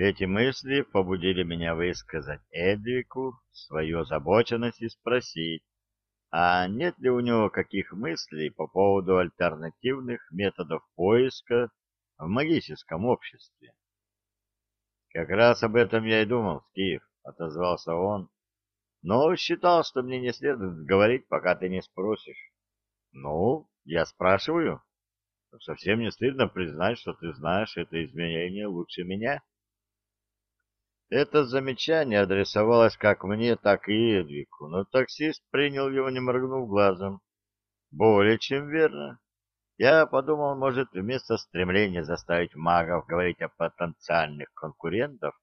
Эти мысли побудили меня высказать Эдвику свою озабоченность и спросить, а нет ли у него каких мыслей по поводу альтернативных методов поиска в магическом обществе. «Как раз об этом я и думал, Стив», — отозвался он, но считал, что мне не следует говорить, пока ты не спросишь. «Ну, я спрашиваю. Совсем не стыдно признать, что ты знаешь это изменение лучше меня». Это замечание адресовалось как мне, так и Эдвику, но таксист принял его, не моргнув глазом. Более чем верно. Я подумал, может, вместо стремления заставить магов говорить о потенциальных конкурентах,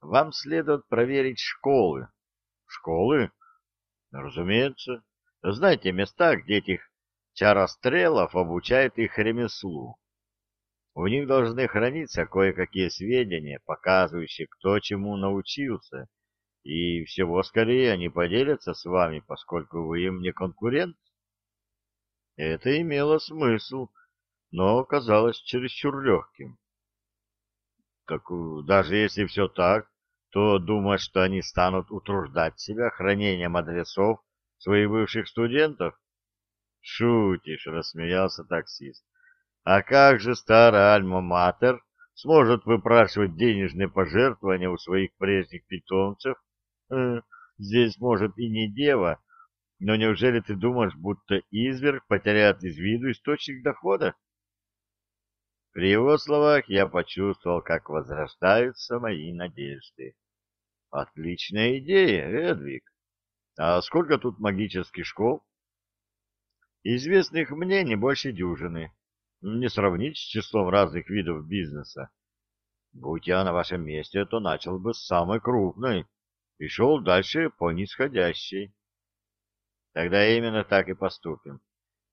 вам следует проверить школы. Школы? Разумеется. Знаете места, где этих чарострелов обучают их ремеслу. У них должны храниться кое-какие сведения, показывающие, кто чему научился, и всего скорее они поделятся с вами, поскольку вы им не конкурент. Это имело смысл, но оказалось чересчур легким. Так даже если все так, то думать, что они станут утруждать себя хранением адресов своих бывших студентов? Шутишь, рассмеялся таксист. А как же старый Альма-Матер сможет выпрашивать денежные пожертвования у своих прежних питомцев? Э, здесь, может, и не дева, но неужели ты думаешь, будто изверг потеряет из виду источник дохода? При его словах я почувствовал, как возрождаются мои надежды. Отличная идея, Эдвиг. А сколько тут магических школ? Известных мне не больше дюжины не сравнить с числом разных видов бизнеса. Будь я на вашем месте, то начал бы с самой крупной и шел дальше по нисходящей. Тогда именно так и поступим.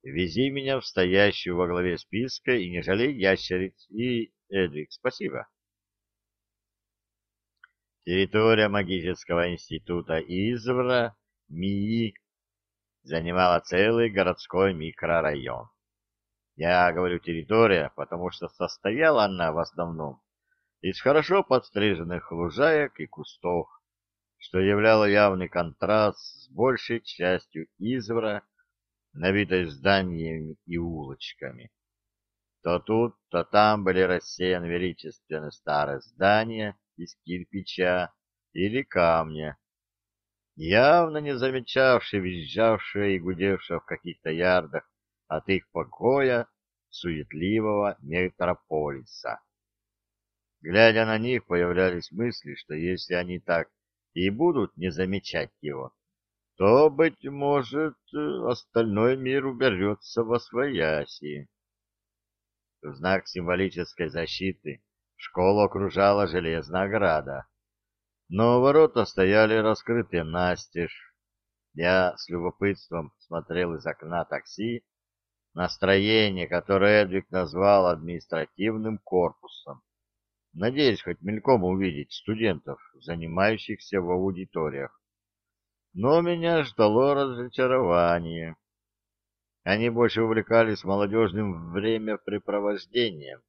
Вези меня в стоящую во главе списка и не жалей ящериц. И, Эдвик, спасибо. Территория магического института Извра, МИИ, занимала целый городской микрорайон. Я говорю территория, потому что состояла она в основном из хорошо подстриженных лужаек и кустов, что являло явный контраст с большей частью извра, набитой зданиями и улочками. То тут, то там были рассеяны величественные старые здания из кирпича или камня, явно не замечавшие, визжавшие и гудевшие в каких-то ярдах от их покоя суетливого метрополиса. Глядя на них, появлялись мысли, что если они так и будут не замечать его, то, быть может, остальной мир уберется во свояси. В знак символической защиты школу окружала железная ограда, но ворота стояли раскрыты настежь. Я с любопытством смотрел из окна такси настроение, которое Эдвик назвал административным корпусом. Надеюсь хоть мельком увидеть студентов, занимающихся в аудиториях. Но меня ждало разочарование. Они больше увлекались молодежным времяпрепровождением,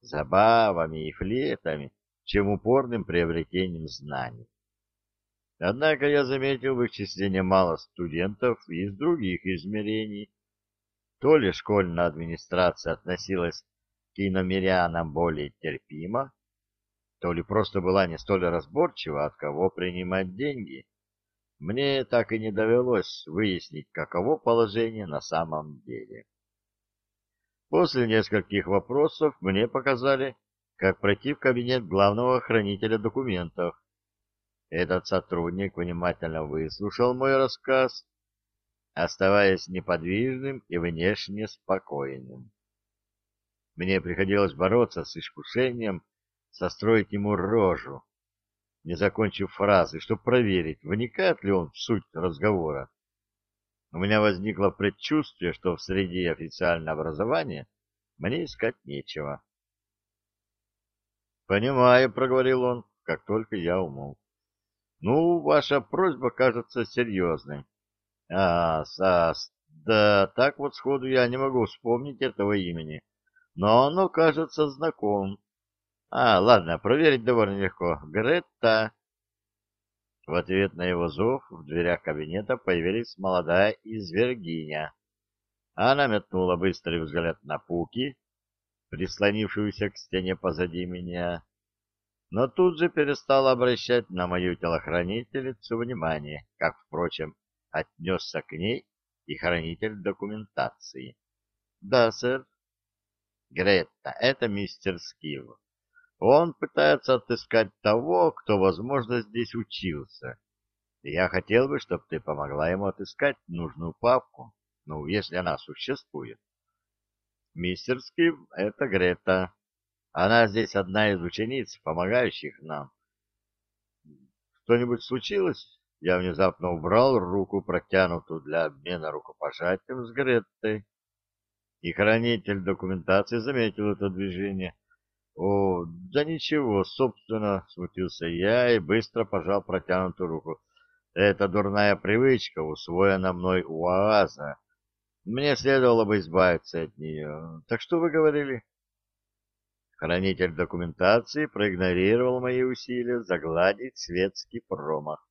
забавами и флетами, чем упорным приобретением знаний. Однако я заметил в их числе немало студентов из других измерений, то ли школьная администрация относилась к иномерянам более терпимо, то ли просто была не столь разборчива, от кого принимать деньги. Мне так и не довелось выяснить, каково положение на самом деле. После нескольких вопросов мне показали, как пройти в кабинет главного хранителя документов. Этот сотрудник внимательно выслушал мой рассказ оставаясь неподвижным и внешне спокойным. Мне приходилось бороться с искушением состроить ему рожу, не закончив фразы, чтобы проверить, вникает ли он в суть разговора. У меня возникло предчувствие, что в среде официального образования мне искать нечего. «Понимаю», — проговорил он, как только я умолк. «Ну, ваша просьба кажется серьезной. А, Сас, да так вот сходу я не могу вспомнить этого имени, но оно кажется знаком. А, ладно, проверить довольно легко. Гретта. В ответ на его зов в дверях кабинета появилась молодая извергиня. Она метнула быстрый взгляд на Пуки, прислонившуюся к стене позади меня, но тут же перестала обращать на мою телохранительницу внимание, как, впрочем, отнесся к ней и хранитель документации. — Да, сэр. — Гретта, это мистер Скилл. Он пытается отыскать того, кто, возможно, здесь учился. Я хотел бы, чтобы ты помогла ему отыскать нужную папку, ну, если она существует. Мистер Скив — это Грета. Она здесь одна из учениц, помогающих нам. Что-нибудь случилось? Я внезапно убрал руку, протянутую для обмена рукопожатием с Греттой. И хранитель документации заметил это движение. О, да ничего, собственно, смутился я и быстро пожал протянутую руку. Это дурная привычка, усвоена мной у ААЗа. Мне следовало бы избавиться от нее. Так что вы говорили? Хранитель документации проигнорировал мои усилия загладить светский промах.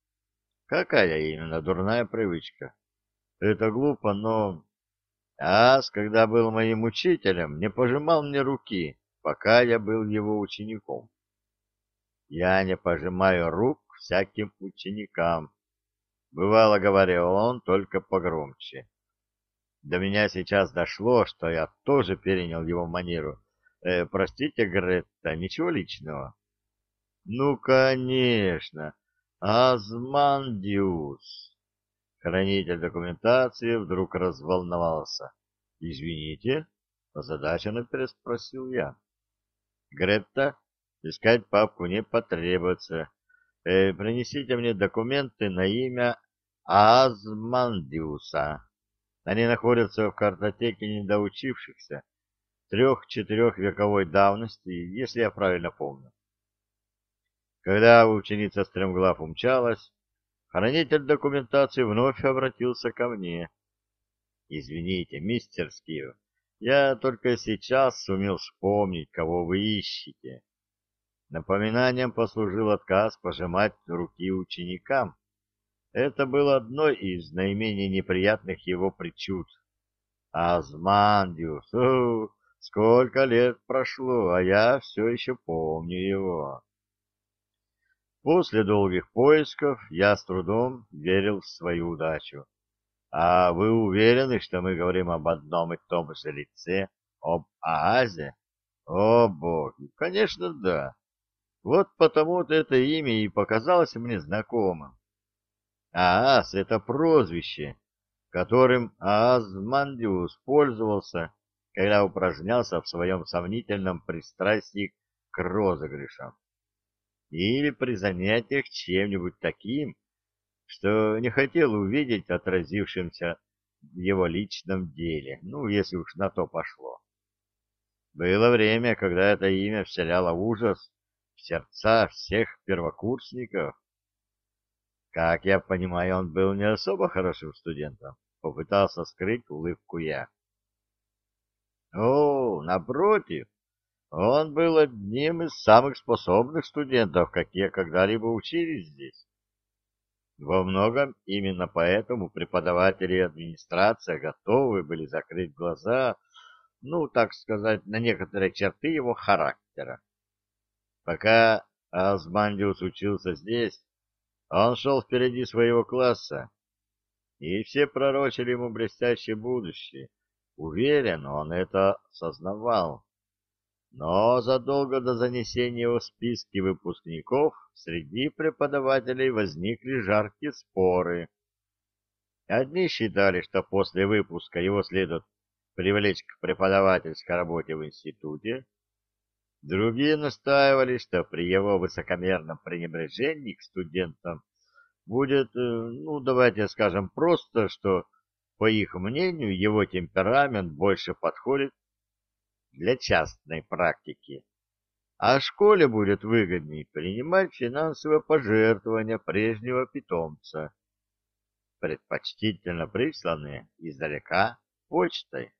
Какая именно дурная привычка? Это глупо, но... Ас, когда был моим учителем, не пожимал мне руки, пока я был его учеником. Я не пожимаю рук всяким ученикам. Бывало, говорил он, только погромче. До меня сейчас дошло, что я тоже перенял его манеру. Э, простите, Гретта, ничего личного. Ну, конечно, Азмандиус. Хранитель документации вдруг разволновался. Извините, озадаченно переспросил я. Гретта, искать папку не потребуется. Э, принесите мне документы на имя Азмандиуса. Они находятся в картотеке недоучившихся трех-четырех вековой давности, если я правильно помню. Когда ученица стремглав умчалась, хранитель документации вновь обратился ко мне. «Извините, мистер Скив, я только сейчас сумел вспомнить, кого вы ищете». Напоминанием послужил отказ пожимать руки ученикам. Это было одной из наименее неприятных его причуд. Азмандиус, сколько лет прошло, а я все еще помню его. После долгих поисков я с трудом верил в свою удачу. А вы уверены, что мы говорим об одном и том же лице, об Аазе? О, боги, конечно, да. Вот потому-то это имя и показалось мне знакомым. Аас — это прозвище, которым Аазмандиус пользовался, когда упражнялся в своем сомнительном пристрастии к розыгрышам. Или при занятиях чем-нибудь таким, что не хотел увидеть отразившимся в его личном деле, ну, если уж на то пошло. Было время, когда это имя вселяло ужас в сердца всех первокурсников, как я понимаю, он был не особо хорошим студентом. Попытался скрыть улыбку я. О, напротив, он был одним из самых способных студентов, какие когда-либо учились здесь. Во многом именно поэтому преподаватели и администрация готовы были закрыть глаза, ну, так сказать, на некоторые черты его характера. Пока Азмандиус учился здесь, он шел впереди своего класса, и все пророчили ему блестящее будущее. Уверен, он это сознавал. Но задолго до занесения его в списки выпускников среди преподавателей возникли жаркие споры. Одни считали, что после выпуска его следует привлечь к преподавательской работе в институте, Другие настаивали, что при его высокомерном пренебрежении к студентам будет, э, ну, давайте скажем просто, что, по их мнению, его темперамент больше подходит для частной практики, а школе будет выгоднее принимать финансовые пожертвования прежнего питомца, предпочтительно присланные издалека почтой.